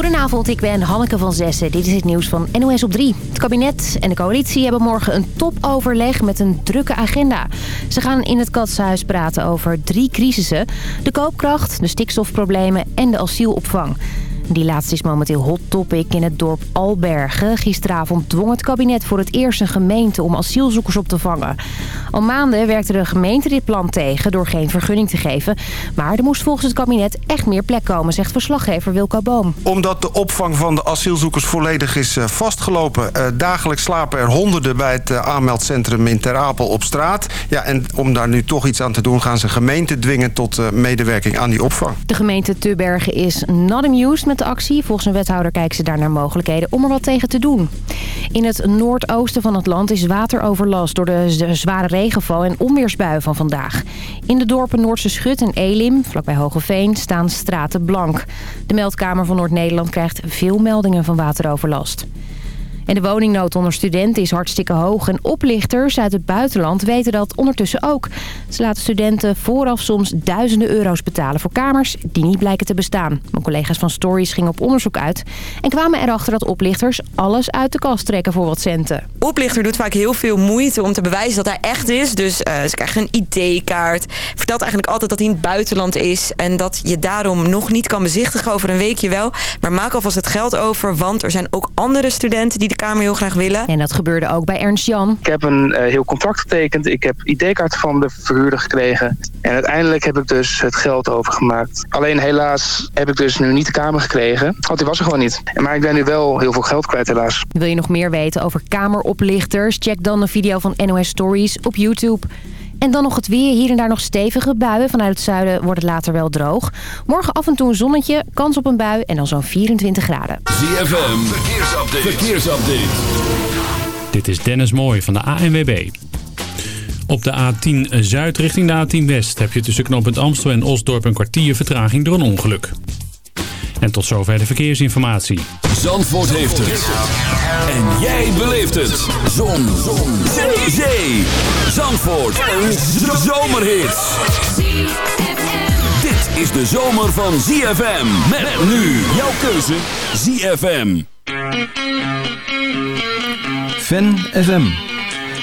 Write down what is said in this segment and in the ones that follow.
Goedenavond, ik ben Hanneke van Zessen. Dit is het nieuws van NOS op 3. Het kabinet en de coalitie hebben morgen een topoverleg met een drukke agenda. Ze gaan in het Katshuis praten over drie crisissen. De koopkracht, de stikstofproblemen en de asielopvang. Die laatste is momenteel hot topic in het dorp Albergen. Gisteravond dwong het kabinet voor het eerst een gemeente om asielzoekers op te vangen. Al maanden werkte de gemeente dit plan tegen door geen vergunning te geven. Maar er moest volgens het kabinet echt meer plek komen, zegt verslaggever Wilco Boom. Omdat de opvang van de asielzoekers volledig is eh, vastgelopen. Uh, dagelijks slapen er honderden bij het uh, aanmeldcentrum in Ter Apel op straat. Ja, en om daar nu toch iets aan te doen gaan ze gemeente dwingen tot medewerking aan die opvang. De gemeente Tubbergen is not amused met actie. Volgens een wethouder kijken ze daar naar mogelijkheden om er wat tegen te doen. In het noordoosten van het land is wateroverlast door de zware regenval en onweersbui van vandaag. In de dorpen Noordse Schut en Elim, vlakbij Hogeveen, staan straten blank. De meldkamer van Noord-Nederland krijgt veel meldingen van wateroverlast. En de woningnood onder studenten is hartstikke hoog. En oplichters uit het buitenland weten dat ondertussen ook. Ze laten studenten vooraf soms duizenden euro's betalen voor kamers die niet blijken te bestaan. Mijn collega's van Stories gingen op onderzoek uit... en kwamen erachter dat oplichters alles uit de kast trekken voor wat centen. Oplichter doet vaak heel veel moeite om te bewijzen dat hij echt is. Dus uh, ze krijgen een ID-kaart. Vertelt eigenlijk altijd dat hij in het buitenland is... en dat je daarom nog niet kan bezichtigen over een weekje wel. Maar maak alvast het geld over, want er zijn ook andere studenten... die de Kamer heel graag willen. En dat gebeurde ook bij Ernst Jan. Ik heb een uh, heel contract getekend. Ik heb ID-kaart van de verhuurder gekregen. En uiteindelijk heb ik dus het geld overgemaakt. Alleen helaas heb ik dus nu niet de Kamer gekregen. Want die was er gewoon niet. Maar ik ben nu wel heel veel geld kwijt helaas. Wil je nog meer weten over kameroplichters? Check dan de video van NOS Stories op YouTube. En dan nog het weer. Hier en daar nog stevige buien. Vanuit het zuiden wordt het later wel droog. Morgen af en toe een zonnetje, kans op een bui en dan zo'n 24 graden. ZFM, verkeersupdate. verkeersupdate. Dit is Dennis Mooij van de ANWB. Op de A10 Zuid richting de A10 West heb je tussen knooppunt Amstel en Osdorp een kwartier vertraging door een ongeluk. En tot zover de verkeersinformatie. Zandvoort heeft het. En jij beleeft het. Zon. Zon. Zee. Zee. Zandvoort. Een zomerhit. Dit is de zomer van ZFM. Met nu jouw keuze ZFM. Fan FM.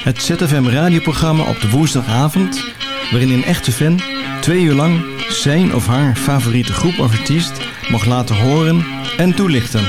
Het ZFM radioprogramma op de woensdagavond... waarin een echte fan twee uur lang zijn of haar favoriete groep of artiest mag laten horen en toelichten.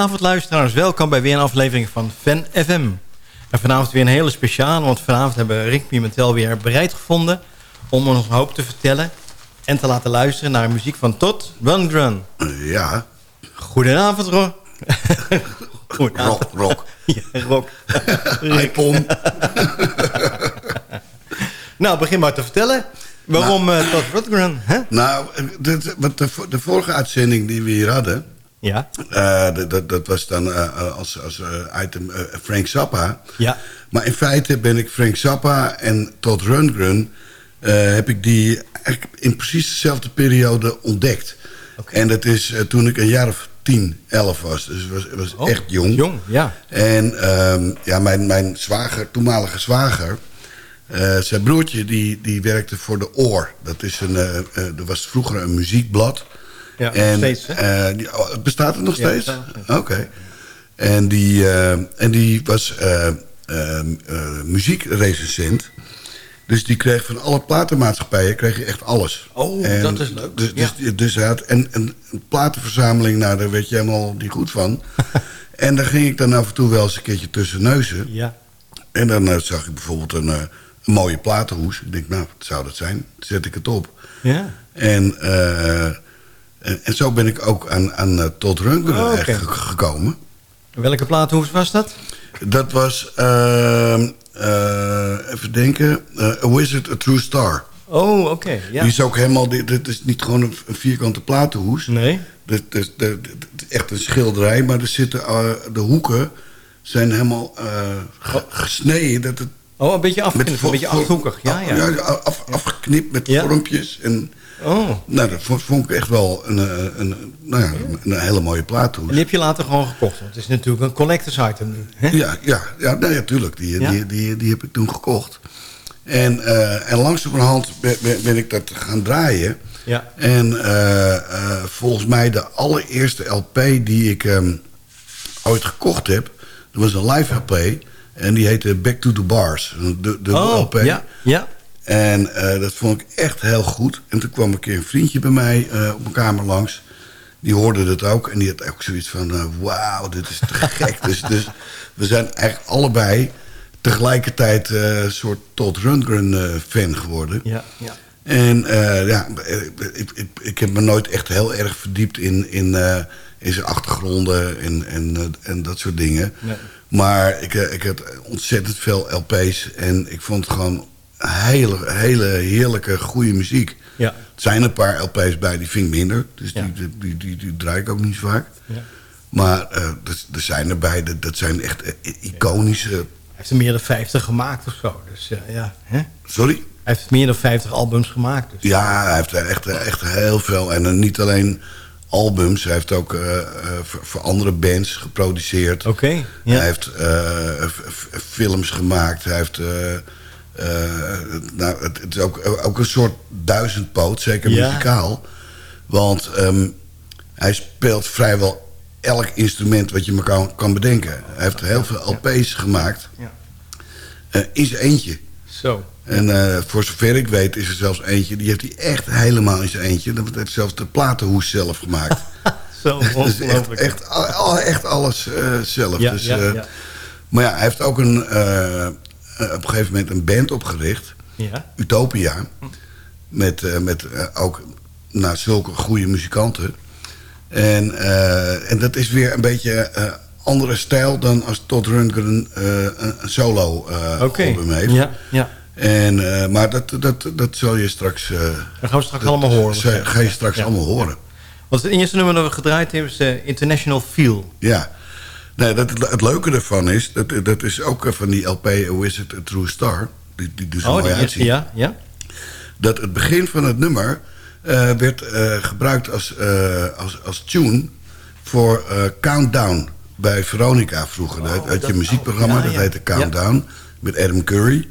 Goedenavond luisteraars, welkom bij weer een aflevering van Fan FM. En vanavond weer een hele speciale, want vanavond hebben Rick Pimentel weer bereid gevonden... om ons een hoop te vertellen en te laten luisteren naar muziek van Todd Rundgren. Ja. Goedenavond, Ro. Goedenavond. Rock, rock. Ja, Rock. Nou, begin maar te vertellen. Waarom uh, Todd Rundgren? Hè? Nou, de, wat de, de vorige uitzending die we hier hadden... Ja. Uh, dat, dat was dan uh, als, als item Frank Zappa. Ja. Maar in feite ben ik Frank Zappa en Todd Rundgren... heb ik die in precies dezelfde periode ontdekt. Okay. En dat is toen ik een jaar of 10, 11 was. Dus was, was oh, echt jong. Jong, ja. En um, ja, mijn, mijn zwager, toenmalige zwager... Uh, zijn broertje die, die werkte voor de Oor. Dat is een, uh, uh, er was vroeger een muziekblad. Ja, en, nog steeds, hè? Die, oh, bestaat het nog ja, steeds? Oké. Okay. En, die, en die was muziekrecensent. Dus die kreeg van alle platenmaatschappijen kreeg je echt alles. Oh, en dat is leuk. Dus, ja. dus, dus hij had een, een, een platenverzameling, nou, daar weet je helemaal niet goed van. en daar ging ik dan af en toe wel eens een keertje tussen neuzen. Ja. En dan uh, zag ik bijvoorbeeld een, uh, een, mooie platenhoes. Ik denk, nou, wat zou dat zijn? Dan zet ik het op. Ja. En, uh, en, en, zo ben ik ook aan, aan Todd Rundgren oh, okay. gekomen. Welke platenhoes was dat? Dat was, ehm, even denken, A Wizard, A True Star. Oh, oké. Okay, ja. Die is ook helemaal, dit is niet gewoon een, vierkante platenhoes. Nee. Het is echt een schilderij, maar er zitten de hoeken zijn helemaal ge gesneden. Dat het oh, een beetje afgeknipt, een beetje achthoekig. Ja, ja. ja af, afgeknipt met ja. vormpjes. En, oh. Nou, dat vond ik echt wel een, een, een nou ja, een hele mooie plaathoes. En die heb je later gewoon gekocht? Want het is natuurlijk een collectors item. Hè? Ja, ja, ja, nee, natuurlijk. Die, ja? Die, die, die heb ik toen gekocht. En, uh, en langzamerhand ben, ben ik dat gaan draaien. Ja. En uh, uh, volgens mij de allereerste LP die ik um, ooit gekocht heb... Dat was een live LP. En die heette Back to the Bars. De, de oh, LP. Ja, ja. En uh, dat vond ik echt heel goed. En toen kwam een keer een vriendje bij mij uh, op mijn kamer langs. Die hoorde dat ook. En die had ook zoiets van... Uh, wauw, dit is te gek. dus, dus we zijn eigenlijk allebei tegelijkertijd een soort Todd Rundgren fan geworden. Ja, ja. En ja, ik, ik, ik heb me nooit echt heel erg verdiept in... in in zijn achtergronden en, en, en dat soort dingen. Nee. Maar ik, ik had ontzettend veel LP's en ik vond het gewoon hele, hele heerlijke, goede muziek. Ja. Er zijn een paar LP's bij, die vind ik minder. Dus ja. die, die, die, die, draai ik ook niet zo vaak. Ja. Maar uh, er, er zijn erbij, dat, dat zijn echt iconische... Hij heeft er meer dan 50 gemaakt of zo. Dus, uh, ja. Hè? Sorry? Hij heeft meer dan 50 albums gemaakt. Dus. Ja, hij heeft echt, echt heel veel. En niet alleen albums. Hij heeft ook uh, uh, voor, voor, andere bands geproduceerd. Oké. Okay, ja. Hij heeft uh, films gemaakt. Hij heeft... nou, het, het, is ook, ook een soort duizendpoot, zeker ja. muzikaal. Want um, hij speelt vrijwel elk instrument wat je maar kan, kan bedenken. Hij heeft heel veel LP's gemaakt. Ja. in zijn eentje. Zo. En uh, voor zover ik weet is er zelfs eentje... die heeft hij echt helemaal in zijn eentje. Dat heeft zelfs de platenhoes zelf gemaakt. Zo dus echt, echt, al, echt alles uh, zelf. Ja, dus, ja, uh, ja. Maar ja, hij heeft ook een, op een gegeven moment een band opgericht. Ja. Utopia. Met, met ook nou, zulke goede muzikanten. En, en dat is weer een beetje andere stijl... dan als Todd Rundgren een solo okay. album heeft. Ja, ja. En, uh, maar dat, dat, dat zul je straks... Uh, dat gaan we straks dat, allemaal horen. Ga, ga je straks ja. allemaal horen. Want het eerste nummer dat we gedraaid hebben is uh, International Feel. Ja. Nee, dat, het leuke ervan is... Dat, dat is ook van die LP A Wizard, A True Star. Die, die dus oh, mooi uitziet. Ja, ja. Dat het begin van het nummer... werd gebruikt als, als, als tune... voor Countdown bij Veronica vroeger. Oh, dat, je een muziekprogramma, oh, ja, dat heette Countdown. Met Adam Curry.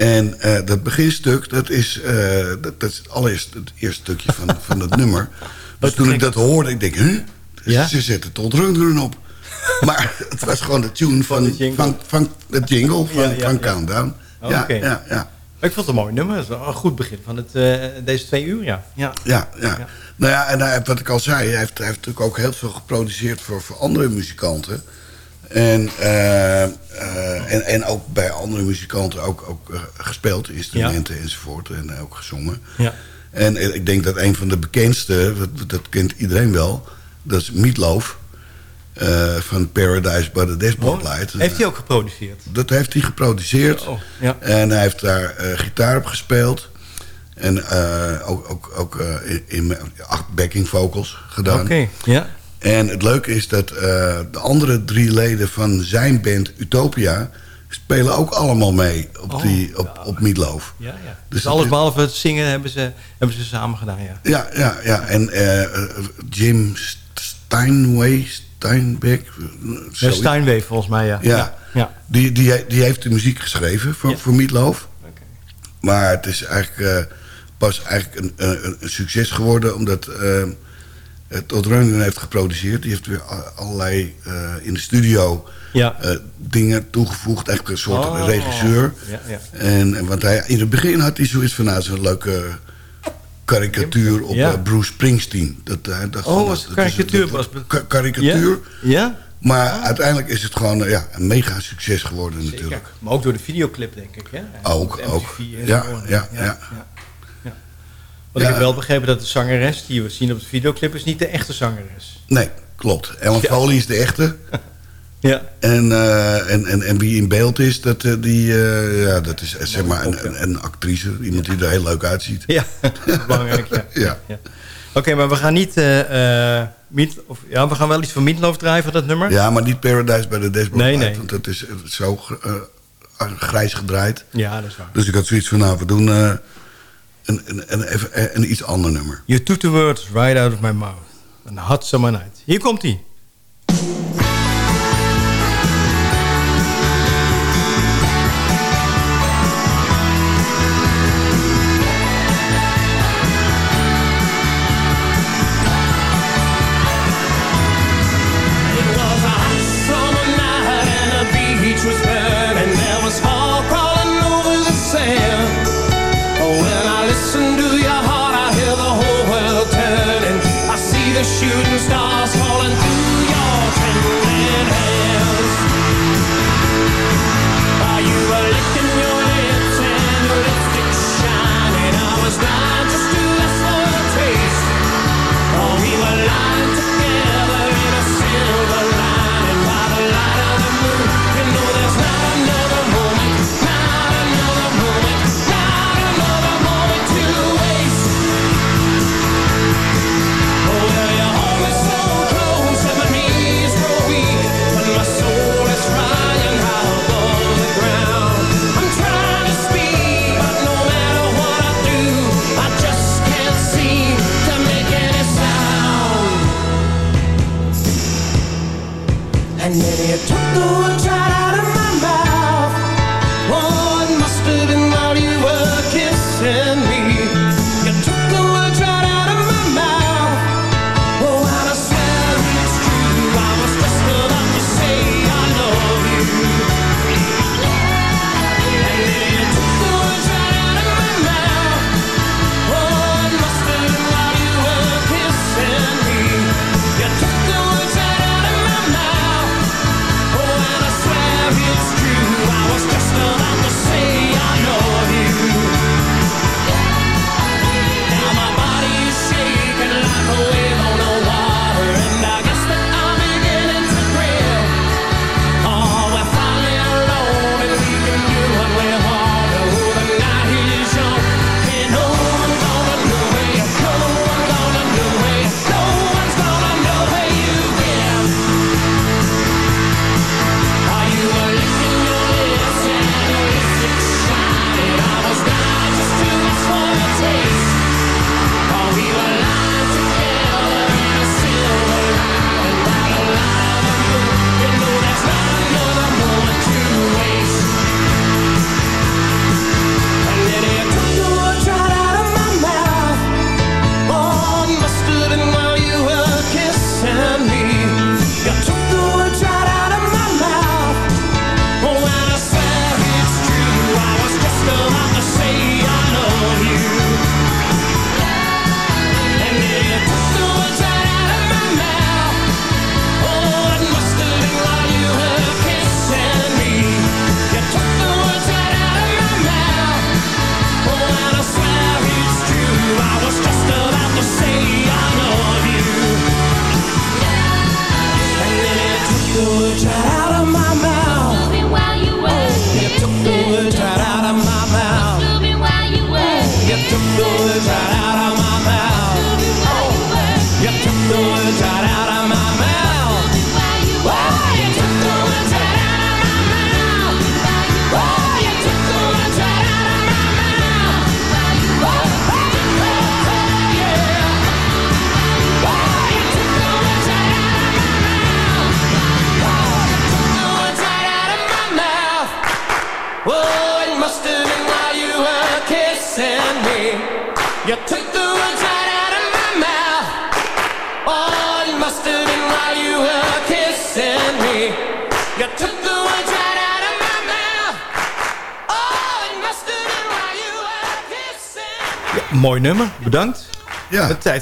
En uh, dat beginstuk, dat is, uh, dat, dat is het allereerst het eerste stukje van, van het nummer. Dus toen ik dat hoorde, ik denk, huh? Ja? Ze zetten tot Rundgren op. Maar het was gewoon de tune van, van, van, van, het jingle van, ja, ja, van Countdown. Oh, ja, okay. ja, ja. Ik vond het een mooi nummer. Het is wel een goed begin van het, eh, deze twee uur, ja. ja. Ja, ja. Nou ja, en hij, wat ik al zei, hij heeft, hij heeft natuurlijk ook heel veel geproduceerd voor, voor andere muzikanten. En, eh, eh, en, en ook bij andere muzikanten ook, ook eh, gespeeld, instrumenten enzovoort. En ook gezongen. Ja. En ik denk dat een van de bekendste, dat, dat kent iedereen wel, dat is Meatloaf. van Paradise by the Dashboard Light. Heeft hij ook geproduceerd? Dat heeft hij geproduceerd. Oh, ja. En hij heeft daar gitaar op gespeeld. En ook, ook, ook in, in acht backing vocals gedaan. Oké, ja. En het leuke is dat eh, de andere drie leden van zijn band Utopia... spelen ook allemaal mee op, Oh, die, op, op Meatloaf. Ja, ja. Dus, Dus alles het- behalve het zingen hebben ze, hebben ze samen gedaan, ja. Ja, ja, ja. En eh, Jim Steinway, Steinbeck... eh, Ja. Steinway volgens mij, ja. Ja. ja. Die, die, die heeft de muziek geschreven voor, voor Meatloaf. Oké. Maar het is eigenlijk pas eigenlijk een, een, een succes geworden... omdat eh het Todd Rundgren heeft geproduceerd. Die heeft weer allerlei eh, in de studio Ja. eh, dingen toegevoegd. Eigenlijk een soort Oh. regisseur. Ja, ja. En, en want hij, in het begin had hij zoiets van... nou, zo'n leuke karikatuur op Ja. Bruce Springsteen. Dat, hij dacht Oh, was karikatuur was- ka- karikatuur. Ja? Maar uiteindelijk is het gewoon ja, een mega succes geworden Zeker. natuurlijk. Maar ook door de videoclip, denk ik, hè? Ook, ook. Ja, ja. ja. Want ik heb wel begrepen dat de zangeres die we zien op de videoclip... is niet de echte zangeres. Nee, klopt. Ellen. Foley is de echte. Ja. En, eh, en, en, en wie in beeld is, dat, eh, die, eh, ja, dat is zeg maar een, een, een actrice. Iemand die er heel leuk uitziet. Ja, belangrijk, ja. Ja. Oké, maar we gaan niet... Meat, of, ja, we gaan wel iets van Meatloaf draaien van dat nummer. Ja, maar niet Paradise bij de Dashboard Nee, nee. Want dat is zo grijs gedraaid. Ja, dat is waar. Dus ik had zoiets van, nou, we doen een, een, een, een iets ander nummer. You took the words right out of my mouth. Een hot summer night. Hier komt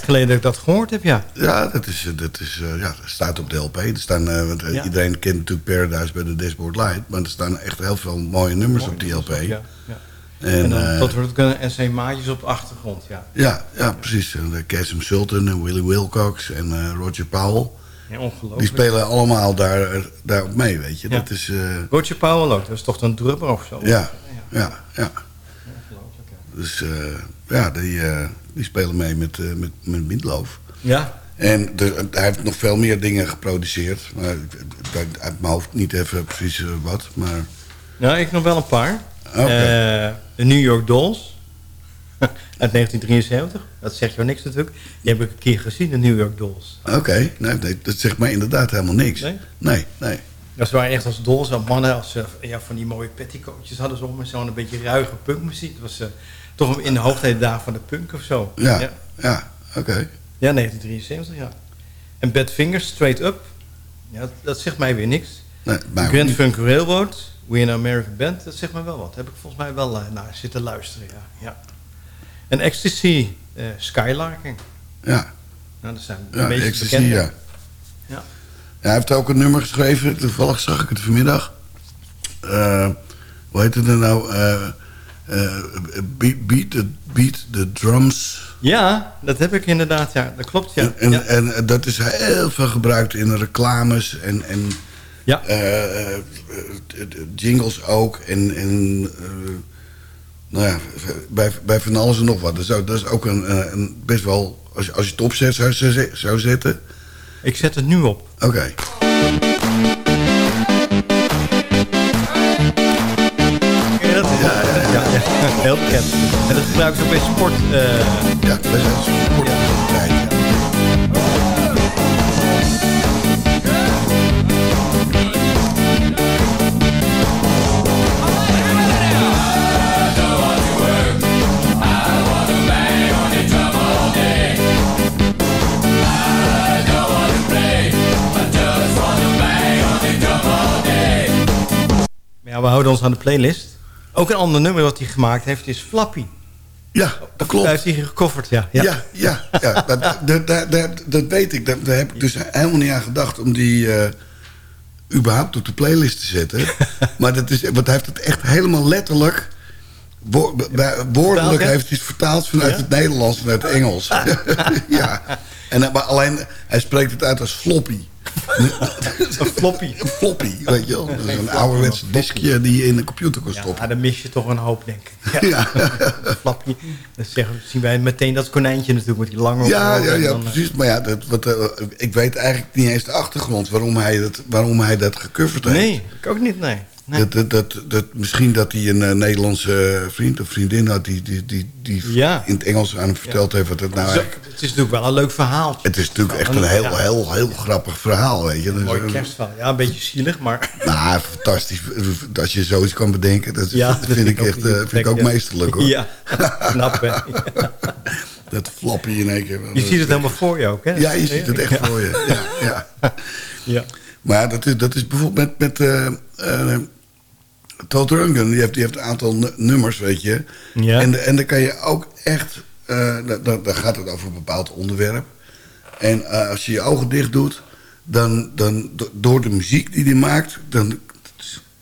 geleden dat ik dat gehoord heb, ja. Ja, dat, is, eh, dat, is, eh, ja, dat staat op de LP. Er staan, eh, want, Ja. Iedereen kent natuurlijk Paradise bij de Dashboard Light. Maar er staan echt heel veel mooie nummers op die LP. Ja, ja. En, En dan, dat wordt ook een NC Maatjes op de achtergrond, ja. ja, ja, precies. Casey Sultan en Willie Wilcox en Roger Powell. ja. Die spelen allemaal daar, eh, daar op mee, weet je. Ja. Dat is... Roger Powell ook, dat is toch een drummer of zo? ja, ja, ja. Dus ja, die, die spelen mee met, eh met, met Meatloaf. Ja, En de, hij heeft nog veel meer dingen geproduceerd. Maar ik weet uit mijn hoofd niet even precies eh, wat. Maar nou, ik nog wel een paar. Eh, de New York Dolls. Uit 1973. Dat zegt jou niks natuurlijk. Die heb ik een keer gezien, de New York Dolls. oké, nee, nee, dat zegt mij inderdaad helemaal niks. Nee? Nee, nee. Dat waren echt als dolls, als mannen, als ze ja, van die mooie petticoatjes hadden ze om. En zo'n beetje ruige punkmuziek. Dat was eh, toch in de hoogtijdagen van de punk of zo. Ja, ja. ja, oké. Ja, 1973, ja. En Bad Fingers, Straight Up. Ja, dat, dat zegt mij weer niks. Nee, Grand. Funk Railroad, We in American Band, dat zegt me wel wat. Heb ik volgens mij wel eh, naar zitten luisteren, ja. ja. En Ecstasy, eh Skylarking. Ja, Nou, dat zijn de ja meest ecstasy, bekende. ja. Ja. Hij heeft ook een nummer geschreven. Toevallig zag ik het vanmiddag. Eh, hoe heet het er nou? Eh, beat, beat, the, beat the drums. Ja, dat heb ik inderdaad, ja. Dat klopt, ja. En, ja. en, en dat is heel veel gebruikt in reclames en, en Ja. eh, eh, jingles ook. En, en eh, nou ja, bij, bij van alles en nog wat. Dus dat is ook een, eh, een best wel, als je, als je het opzet zou, zou- zetten. Ik zet het nu op. Oké. Heel bekend. En dat gebruiken ze ook bij sport. eh, Ja, sporttijd. Ja. ja, we houden ons aan de playlist. Ook een ander nummer wat hij gemaakt heeft is Flappy. Ja, dat klopt. Daar heeft hij gecoverd, ja. Ja, ja, ja. dat, dat, dat, dat, dat weet ik. Daar, heb ik dus helemaal niet aan gedacht om die eh, überhaupt op de playlist te zetten. maar dat is, want hij heeft het echt helemaal letterlijk... Wo woordelijk ja? heeft hij het vertaald vanuit Ja? het Nederlands uit het Engels. ja. En, hij- maar alleen, hij spreekt het uit als floppy. Een floppy. Een floppy, weet je wel. Een ouderwetse diskje die je in de computer kan Ja, stoppen. dan mis je toch een hoop, denk ik. Ja. Ja. Dan zeggen, zien wij meteen dat konijntje natuurlijk met die lange ja, ja, ja dan, eh, precies. Maar ja, dat, wat, eh, ik weet eigenlijk niet eens de achtergrond waarom hij dat, waarom hij dat gecoverd heeft. Nee, ik ook niet, nee. Nee. Dat, dat, dat, dat, misschien dat hij een eh, Nederlandse vriend of vriendin had... die, die, die, die Ja. in het Engels aan hem verteld heeft wat het nou eigenlijk... het is natuurlijk wel een leuk verhaal. Het is natuurlijk echt een heel, heel, heel grappig verhaal, weet je. Een mooi Dus, eh, kerstverhaal. Ja, een beetje zielig, maar... Nou, fantastisch. Als je zoiets kan bedenken, dat, Ja, dat vind ik echt eh, vind ik ook meesterlijk, hoor. Ja, knap, hè. Dat flappy in één keer. Je ziet het helemaal voor je ook, hè? Ja, je ziet het echt voor je. Ja, ja. Ja. Maar dat is, dat is bijvoorbeeld met, met eh eh, Todd Rundgren. Die heeft, die heeft een aantal nu- nummers, weet je. Ja. En, en dan kan je ook echt... eh dan, gaat het over een bepaald onderwerp. En eh, als je je ogen dicht doet... Dan, dan do- door de muziek die hij maakt... dan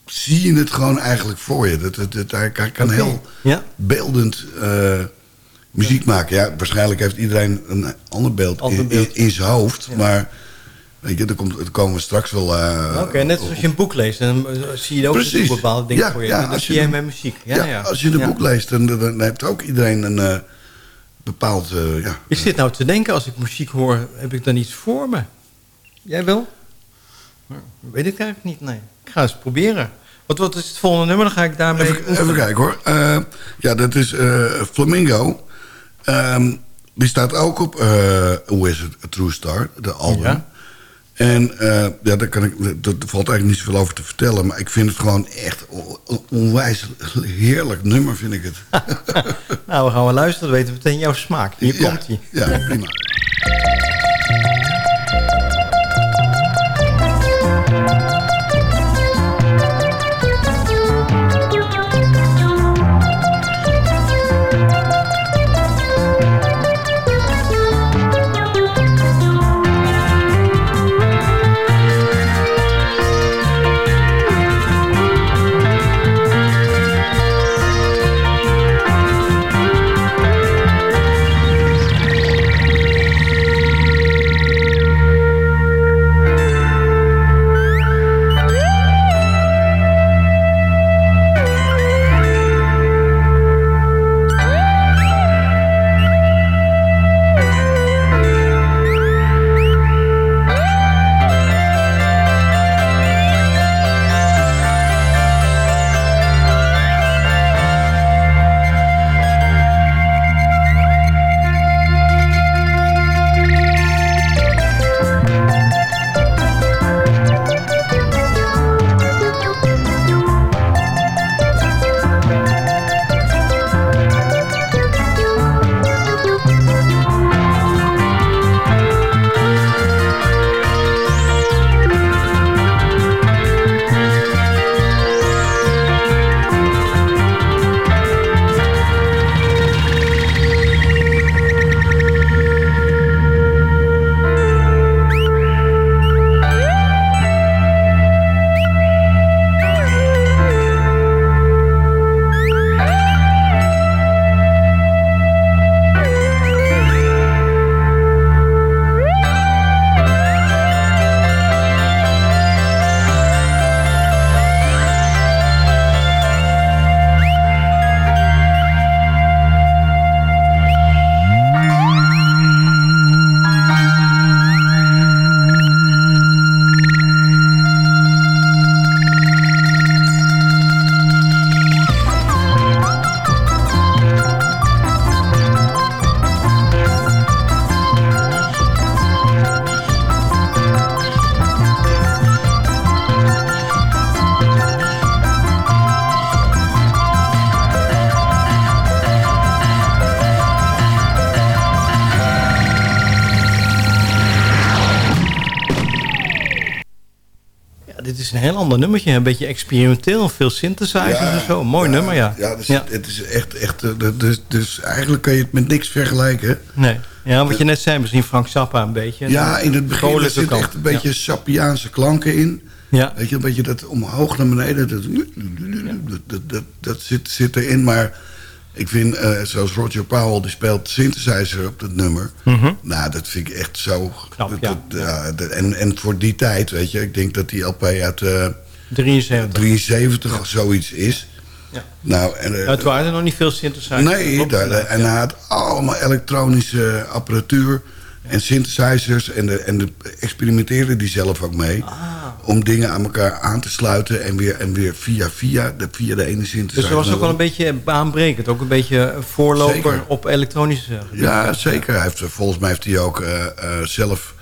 zie je het gewoon eigenlijk voor je. Dat, dat, dat, hij kan- heel Ja. beeldend eh, muziek maken. Ja, waarschijnlijk heeft iedereen een ander beeld, Ander in, beeld. in, in zijn hoofd. Maar weet je, daar, komt, daar komen we straks wel... eh, Oké, net zoals je een boek leest, dan eh, zie je ook Precies. bepaalde dingen Ja, voor je. ja, dat als zie je jij met muziek. Ja, ja, als je een boek leest, dan, dan, dan heeft ook iedereen een eh, bepaald... ja, Ik zit nou te denken, als ik muziek hoor, heb ik dan iets voor me? Jij wel? Weet ik eigenlijk niet, nee. Ik ga eens proberen. Wat, wat is het volgende nummer? Dan ga ik daarmee... Even, even kijken hoor. Ja, dat is Flamingo. Ehm, die staat ook op Who is a True Star, de album. En eh, ja, daar, kan ik, daar valt eigenlijk niet zoveel over te vertellen. Maar ik vind het gewoon echt on- on- onwijs heerlijk nummer, vind ik het. Nou, we gaan wel luisteren. Dan weten we meteen jouw smaak. Hier Ja, komt hij. Ja, prima. Is een heel ander nummertje. Een beetje experimenteel. Veel synthesizers en zo. Mooi nummer, ja. Ja, dus, Ja. het is echt... echt eh, dus, dus eigenlijk kan je het met niks vergelijken. Nee. Ja, wat je net zei, misschien Frank Zappa een beetje. Ja, in het begin er zit echt een beetje Sapiaanse klanken in. Ja. Weet je, een beetje dat omhoog naar beneden. Dat, dat, dat, dat, dat zit, zit erin. Maar ik vind, eh, zoals Roger Powell, die speelt synthesizer op dat nummer. Mhm. Nou, dat vind ik echt zo... Knap, dat- ja. dat- ja, dat- en, en voor die tijd, weet je. Ik denk dat die LP uit eh 73. 73 of zoiets is. Ja. Nou, en, eh, Ja, het waren er nog niet veel synthesizers. Nee, daar- en hij had allemaal elektronische apparatuur en synthesizers. En, de, en de experimenteerde die zelf ook mee. Ah. Om dingen aan elkaar aan te sluiten. En weer, en weer via via, de, via de ene synthesizer. Dus dat was ook wel een beetje baanbrekend. Ook een beetje voorloper Zeker. op elektronische gebied. Ja, zeker. Hij heeft, volgens mij heeft hij ook eh, eh, zelf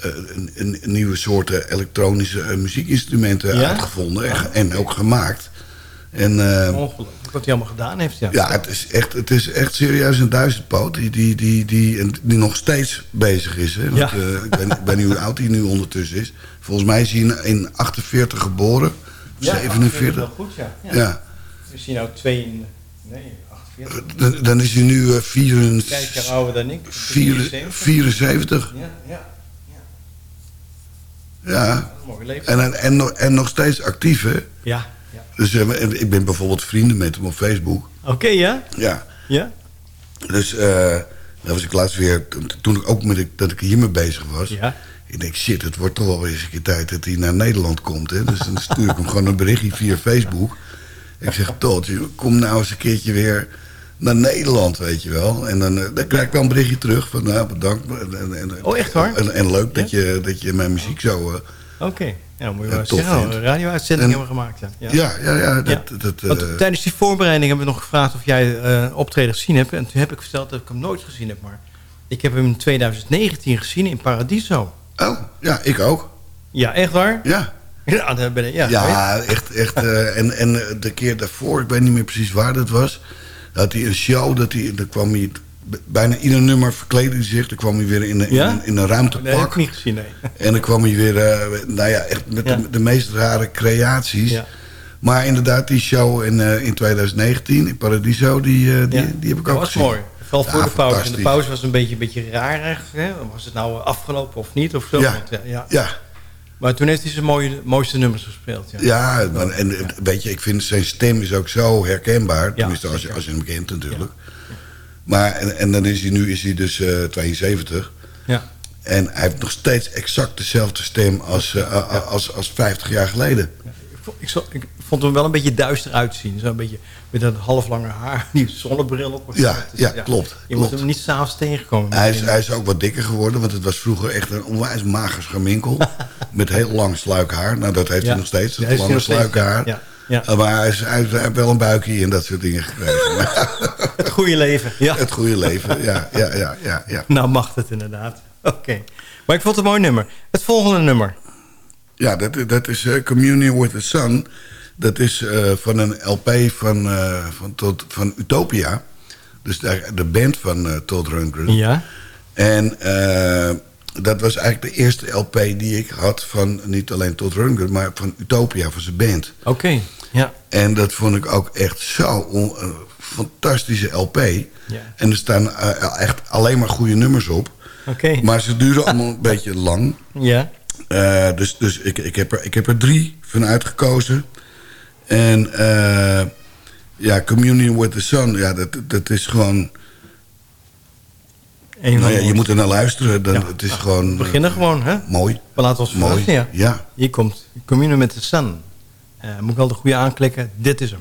eh, een, een, nieuwe soorten elektronische eh, muziekinstrumenten Ja? uitgevonden. En, en ook gemaakt. En, eh, Ongelooflijk wat hij allemaal gedaan heeft. Ja, Ja, het is echt, het is echt serieus een duizendpoot die, die, die, die, die nog steeds bezig is. Hè? Want, Ja. eh, ik, ben, ik ben niet hoe oud hij nu ondertussen is. Volgens mij is hij in, in 48 geboren. Ja, 47. wel goed, ja. ja. Ja. Is hij nou twee... in- Nee, 48. Dan, dan is hij nu Vijf 74, jaar ouder dan ik. 74. 74. Ja, ja. Ja. Dat leeftijd. En, en, en, nog- en nog steeds actief, hè? Ja. ja. Dus eh, ik ben bijvoorbeeld vrienden met hem op Facebook. Oké, ja? Ja. Ja? Dus eh dan was ik laatst weer, toen- ik ook met ik, dat ik hiermee bezig was. Ja. Ik denk, shit, het wordt toch wel eens een keer tijd dat hij naar Nederland komt. Hè? Dus dan stuur ik hem gewoon een berichtje via Facebook. Ik zeg, Tootje, kom nou eens een keertje weer naar Nederland, weet je wel. En dan, eh, dan krijg ik wel een berichtje terug van, nou, bedankt. En, en, en- Oh, echt waar? En, en leuk dat, je, dat je mijn muziek zo... eh, Oké. Ja, moet je wel zeggen. Een radio-uitzending En- hebben we gemaakt, ja. Ja. ja, ja, ja. Dat, Ja. dat, eh, tijdens die voorbereiding hebben we nog gevraagd of jij optreden gezien hebt. En toen heb ik verteld dat ik hem nooit gezien heb. Maar ik heb hem in 2019 gezien in Paradiso. Oh, ja, ik ook. Ja, echt waar? Ja. Ja, daar ben ik. Ja, Ja, echt. echt eh, en, en eh, de keer daarvoor, ik weet niet meer precies waar dat was... had hij een show, dat hij, daar kwam hij... Bijna ieder nummer verkleedde hij zich. Dan kwam hij weer in een, Ja? in een, in een Nee, heb ruimtepak. ik niet gezien, nee. En dan kwam hij weer, eh, nou ja, echt met Ja. de, de meest rare creaties. Ja. Maar inderdaad, die show in, in 2019 in Paradiso, die, die, die heb ik Dat ook was gezien. mooi. Vooral voor de pauze. En de pauze was een beetje, een beetje raar. Hè? Was het nou afgelopen of niet? Of zo? Ja. Want, ja, ja. Maar toen heeft hij zijn mooie, mooiste nummers gespeeld. Ja. ja, en eh, weet je, ik vind zijn stem is ook zo herkenbaar. Tenminste, als je, als je hem kent natuurlijk. Maar, en, en dan is hij nu is hij dus eh 72. Ja. En hij heeft nog steeds exact dezelfde stem als, eh, als, als 50 jaar geleden. Ik, vond, ik, vond hem wel een beetje duister uitzien. Zo een beetje met dat halflange haar, die zonnebril op. Ja, ja, klopt, Je klopt. moet hem niet s'avonds tegenkomen. Hij is, hij is ook wat dikker geworden, want het was vroeger echt een onwijs mager schaminkel. met heel lang sluikhaar. Nou, dat heeft Ja. hij nog steeds, hij lange sluikhaar. ja. Ja. Uh, Maar hij, is, hij heeft wel een buikje en dat soort dingen gekregen. Het goede leven. Ja. het goede leven, ja, ja, ja, ja, ja. Nou mag het inderdaad. Oké. Maar ik vond het een mooi nummer. Het volgende nummer. Ja, dat, dat is eh, Communion with the Sun. Dat is eh, van een LP van, eh, van, tot, van Utopia. Dus de, de band van eh, Todd Rundgren. Ja. En dat was eigenlijk de eerste LP die ik had van niet alleen Todd Rundgren... maar van Utopia, van zijn band. Oké. Ja. En dat vond ik ook echt zo een fantastische LP. Ja. En er staan echt alleen maar goede nummers op. Oké. Maar ze duren allemaal een beetje lang. Ja. Dus dus ik, ik, heb er, ik heb er drie van uitgekozen. En uh, ja, Communion with the Sun, ja, dat, dat is gewoon... Nou ja, je moet er naar luisteren. Dan. Het is gewoon... We beginnen eh, gewoon, hè? Mooi. We laten ons mooi. Ja. ja. Hier komt Communion with the Sun. Eh, moet ik wel de goede aanklikken. Dit is hem.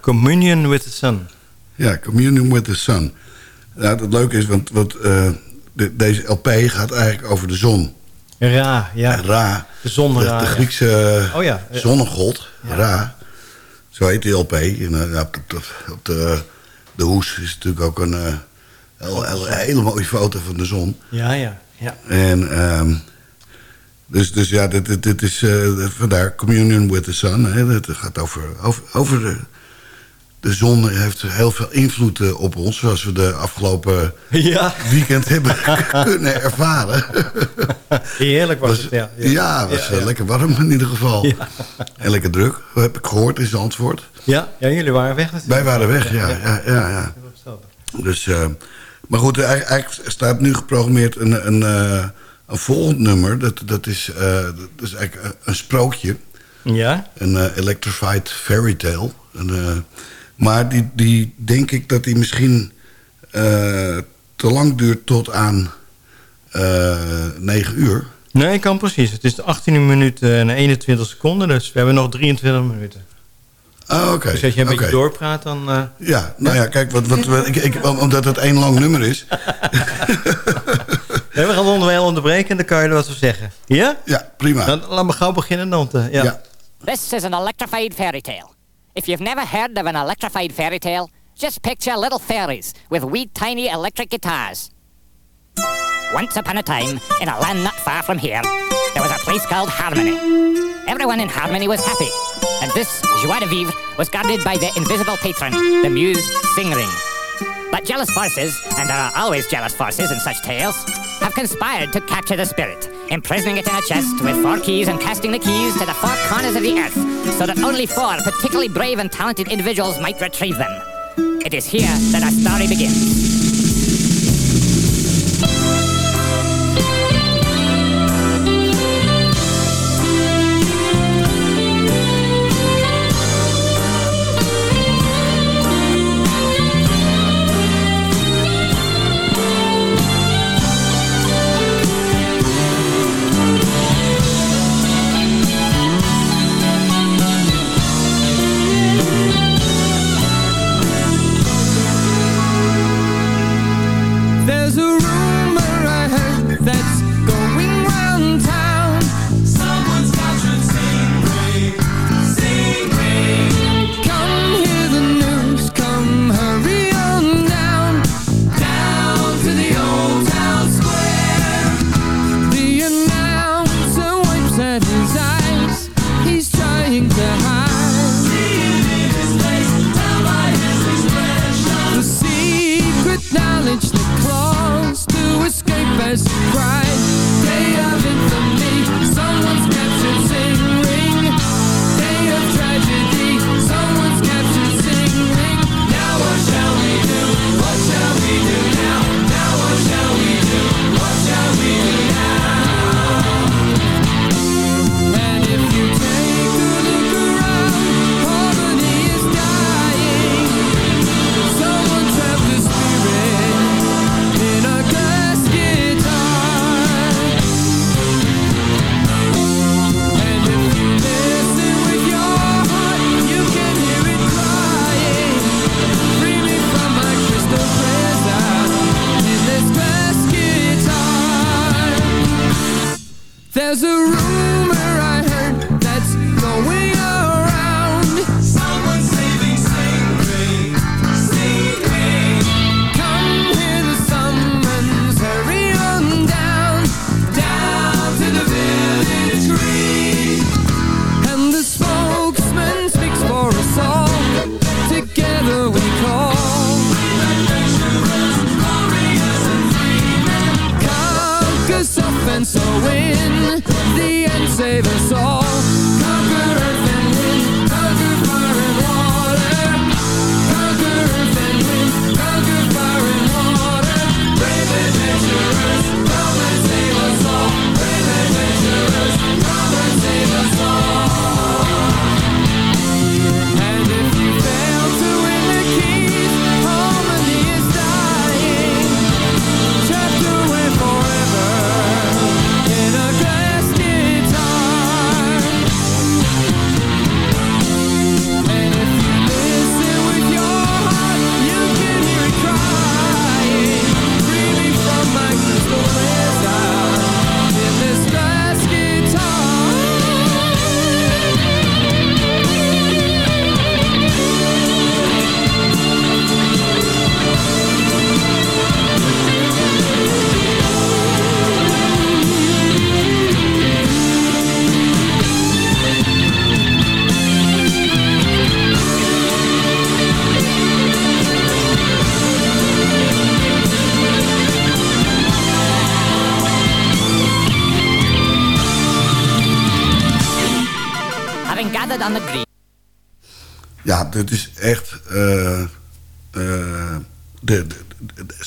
Communion with the Sun. Ja, Communion with the Sun. Nou, het leuke is, want, want eh, de- deze LP gaat eigenlijk over de zon. Ra, ja. Ra, De zon de, ja. Griekse Oh ja. zonnegod, Ra. Zo heet die LP. En, eh, op de, op de, de hoes is natuurlijk ook een, eh, heel- hele mooie foto van de zon. Ja, ja. ja. En ehm, dus, dus ja, dit, dit, dit is eh, vandaar Communion with the Sun. Hè. Het gaat over, over, over de, zon heeft heel veel invloed eh, op ons, zoals we de afgelopen Ja. weekend hebben kunnen ervaren. Heerlijk was Was- het, ja. ja, het was Ja, eh, lekker warm in ieder geval. En lekker druk, heb ik gehoord in Zandvoort. Ja, ja, jullie waren weg natuurlijk. Wij waren weg, ja. ja, ja, ja. Dus, eh, maar goed, eigenlijk staat nu geprogrammeerd een, een, een volgend nummer. Dat, dat, is, dat is eigenlijk een- sprookje. Ja? Een Electrified Fairy Tale. Een, maar die, die denk ik dat die misschien eh, te lang duurt tot aan eh 9 uur. Nee, kan precies. Het is 18 minuten en 21 seconden, dus we hebben nog 23 minuten. Ah, oké. Dus als je een beetje doorpraat, dan... eh, Ja, nou ja, kijk, wat, wat, wat- ik, ik, omdat het één lang nummer is. nee, we gaan onderwijl onderbreken en dan kan je er wat voor zeggen. Ja? Ja, prima. Dan laten we gauw beginnen dan. te- ja. Ja. This is an electrified fairy tale. If you've never heard of an electrified fairy tale, just picture little fairies with wee tiny electric guitars. Once upon a time, in a land not far from here, there was a place called Harmony. Everyone in Harmony was happy, and this joie de vivre was guarded by the invisible patron, the muse Singring. But jealous forces, and there are always jealous forces in such tales, have conspired to capture the spirit, imprisoning it in a chest with four keys and casting the keys to the four corners of the earth, so that only four particularly brave and talented individuals might retrieve them. It is here that our story begins.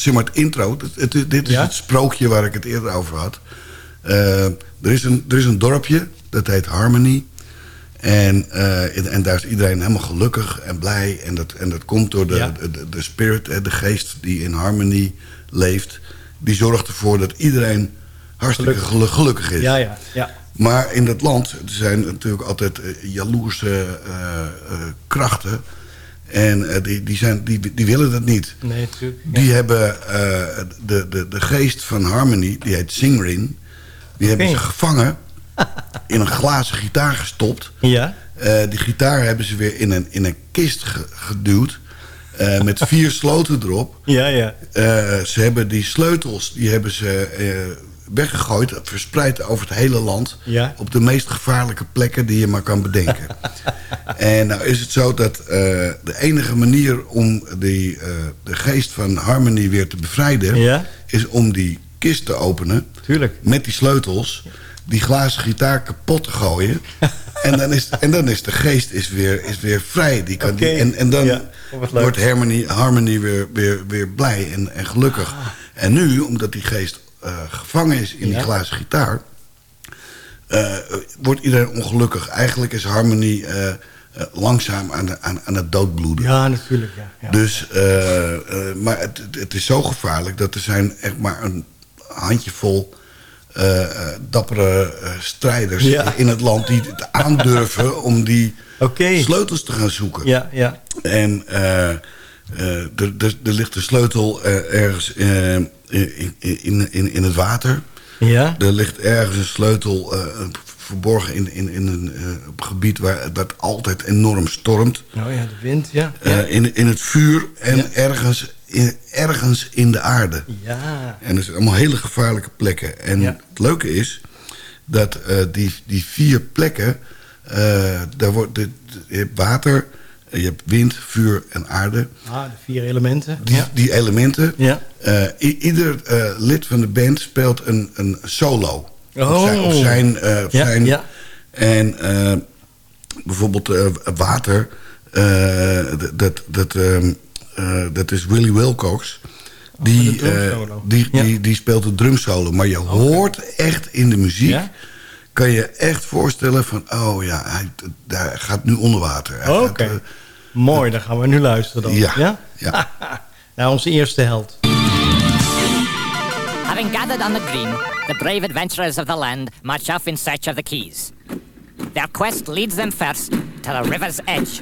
Zeg maar het intro. Het, het is- dit is Ja? het sprookje waar ik het eerder over had. Eh, er, is een, er is een dorpje, dat heet Harmony. En, eh, en, en daar is iedereen helemaal gelukkig en blij. En dat, en dat komt door de, Ja. de, de, spirit, de geest die in Harmony leeft. Die zorgt ervoor dat iedereen hartstikke gelu- gelukkig is. Ja, ja, ja. Maar in dat land er zijn natuurlijk altijd eh, jaloerse krachten. En eh, die, die, zijn, die, die willen dat niet. Nee, natuurlijk. Die hebben eh, de, de, de geest van Harmony, die heet Singrin... die hebben ze gevangen, in een glazen gitaar gestopt. Ja? Eh, die gitaar hebben ze weer in een, in een kist ge- geduwd... met vier sloten erop. Ja, ja. Ze hebben die sleutels die hebben ze, weggegooid, verspreid over het hele land. Ja. Op de meest gevaarlijke plekken die je maar kan bedenken. en nou is het zo dat eh, de enige manier om die, eh, de geest van Harmony weer te bevrijden... Ja. is om die kist te openen Tuurlijk. met die sleutels... die glazen gitaar kapot te gooien... En dan, is, en dan is de geest is weer, is weer vrij. Die kan die, en, en dan Ja, wordt Harmony, Harmony weer, weer, weer blij en, en gelukkig. En nu, omdat die geest gevangen is in Ja. die glazen gitaar... eh, wordt iedereen ongelukkig. Eigenlijk is Harmony eh, eh, langzaam aan, de, aan, aan het doodbloeden. Ja, natuurlijk. Ja, ja. Dus, eh, eh, maar het, het- is zo gevaarlijk dat er zijn echt maar een handjevol eh, eh, dappere eh, strijders Ja. in het land die het aandurven om die sleutels te gaan zoeken. Ja, ja. En eh, eh, er, er, ligt de sleutel eh, ergens eh, in, in, in, in het water. Ja? Er ligt ergens een sleutel eh, verborgen in, in, in een eh, gebied waar dat altijd enorm stormt. Oh ja, de wind, ja. Eh, in, in het vuur en Ja. ergens, in, ergens in de aarde. Ja. En dat zijn allemaal hele gevaarlijke plekken. En Ja. het leuke is dat eh, die, die vier plekken... eh, daar wordt, de, de- je hebt water, eh, je hebt wind, vuur en aarde. Ah, de vier elementen. Die, Ja. die elementen. Ja. eh, ieder eh, lid van de band speelt een, een solo. Oh. Of zijn, of zijn, eh, Ja, zijn- ja. En eh, bijvoorbeeld eh, water, eh, dat, dat, ehm, eh, dat is Willie Wilcox. Die, eh, die, Ja. die, die speelt de drumsolo. Maar je hoort echt in de muziek... Ja? kan je echt voorstellen van... oh ja, hij, hij gaat nu onder water. Hij Oké. gaat, Mooi, dan gaan we nu luisteren dan. Ja, Ja? ja. Naar onze eerste held. Having gathered on the green, the brave adventurers of the land march off in search of the keys. Their quest leads them first to the river's edge.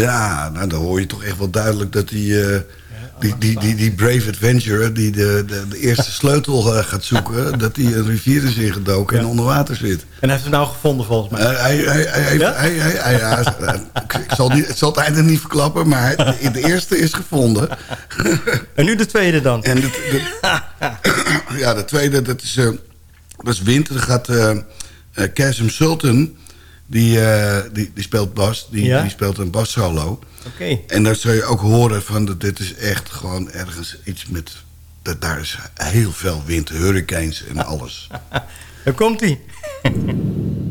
Ja. Nou, dan hoor je toch echt wel duidelijk dat die, eh, die, die, die, die brave adventurer... die de, de, de eerste sleutel eh, gaat zoeken... dat die een rivier is ingedoken en onder water zit. En hij heeft hem nou gevonden volgens mij. Eh, hij, hij, hij, Ja? hij, hij, hij- ja, ik, ik zal niet, ik zal het einde niet verklappen... maar de, de eerste is gevonden. En nu de tweede dan. En de, de- ja, de tweede, dat is, dat is winter. Dan gaat Kazim Sultan, die, eh, die, die speelt bas. Die, Ja? die speelt een bassolo. Oké. En dan zul je ook horen van, dat dit is echt gewoon ergens iets met... Dat daar is heel veel wind, hurricanes en alles. Daar komt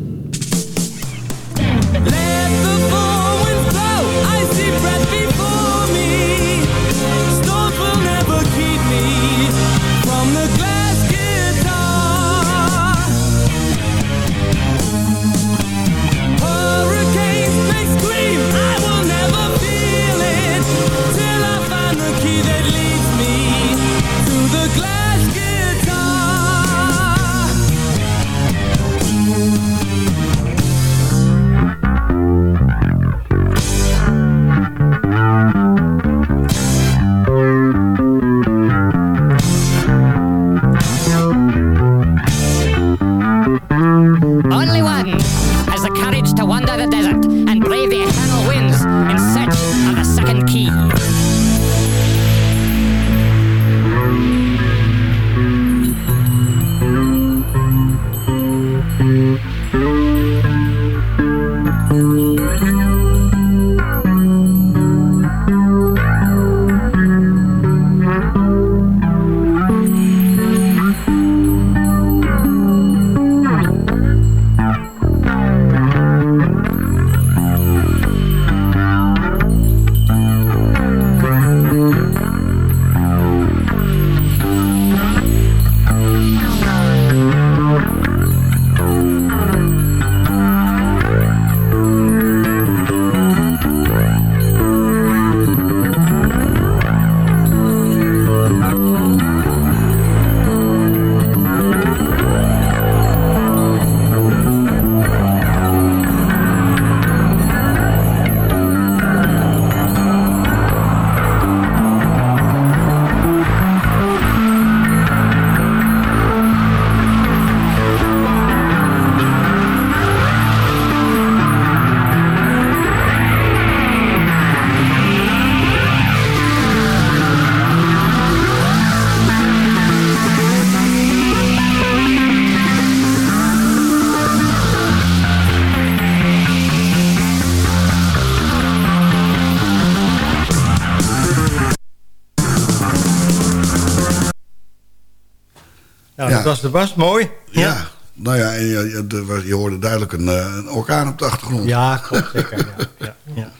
was de bas. Mooi. Ja, nou ja, en je, je, hoorde duidelijk een, eh, een orkaan op de achtergrond. Ja, klopt zeker. Ja, ja, ja.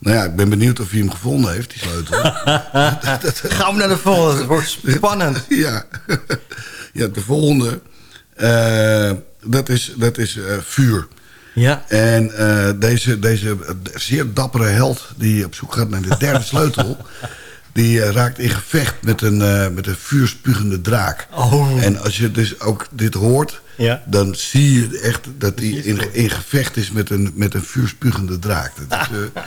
Nou ja, ik ben benieuwd of hij hem gevonden heeft, die sleutel. Gaan we naar de volgende. Het wordt spannend. ja. ja, de volgende, eh, dat is, dat is eh, vuur. Ja. En deze, deze zeer dappere held die op zoek gaat naar de derde sleutel... die raakt in gevecht met een, met een vuurspugende draak. Oh. En als je dus ook dit hoort... Ja. dan zie je echt dat hij in, in gevecht is met een, met een vuurspugende draak. Dat is, eh,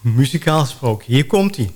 Muzikaal gesproken. Hier komt hij.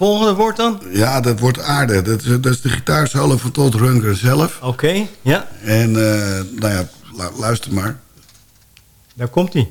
Volgende wordt dan? Ja, dat wordt aarde. Dat is, dat is de gitaarsolo van Todd Rundgren zelf. Oké, ja. En eh, nou ja, lu- luister maar. Daar komt hij.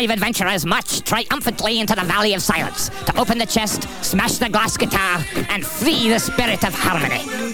Brave adventurers march triumphantly into the Valley of Silence to open the chest, smash the glass guitar, and free the spirit of harmony.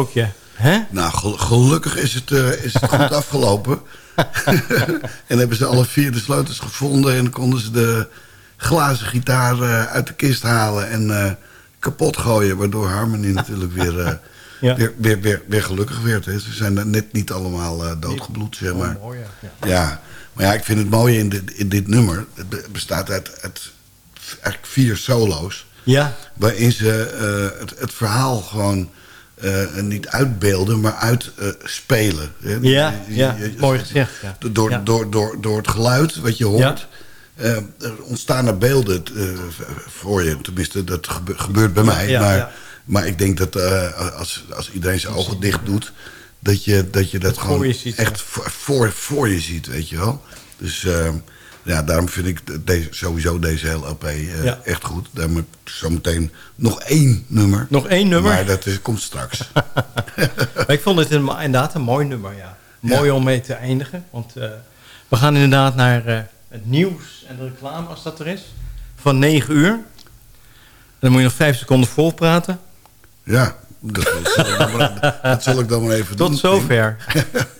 Sprookje. Hè? Nou, gel- gelukkig is het, eh, is het goed afgelopen. en hebben ze alle vier de sleutels gevonden... en konden ze de glazen gitaar eh, uit de kist halen en eh, kapot gooien... waardoor Harmony natuurlijk weer, eh, Ja. weer, weer, weer, weer gelukkig werd. Hè. Ze zijn net niet allemaal eh, doodgebloed, zeg maar. Oh, mooi, ja. Ja. Ja, maar ja, ik vind het mooie in dit, in dit nummer... het be- bestaat uit, uit eigenlijk vier solo's... Ja, waarin ze eh, het, het verhaal gewoon eh, niet uitbeelden, maar uitspelen. Ja, ja, mooi gezegd, ja. Door, Ja. door, door, door het geluid wat je hoort... eh, er ontstaan er beelden eh, voor je. Tenminste, dat gebe- gebeurt bij mij. Maar, maar ik denk dat als, als iedereen zijn ogen dicht doet... dat je dat, je dat gewoon ziet, echt voor, voor, voor je ziet, weet je wel. Dus eh, ja, daarom vind ik de- deze, sowieso deze hele LP eh, Ja. echt goed. Daarom heb ik zometeen nog één nummer. nog één nummer. Maar dat is, komt straks. Ik vond het een, inderdaad een mooi nummer, ja. Mooi om mee te eindigen. Want eh, we gaan inderdaad naar eh, het nieuws en de reclame, als dat er is. Van 9 uur. En dan moet je nog 5 seconden volpraten. ja, dat, zal ik maar, dat zal ik dan maar even doen. Tot zover.